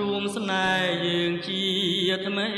រួមស្នេហ៍យើងជាថ្មី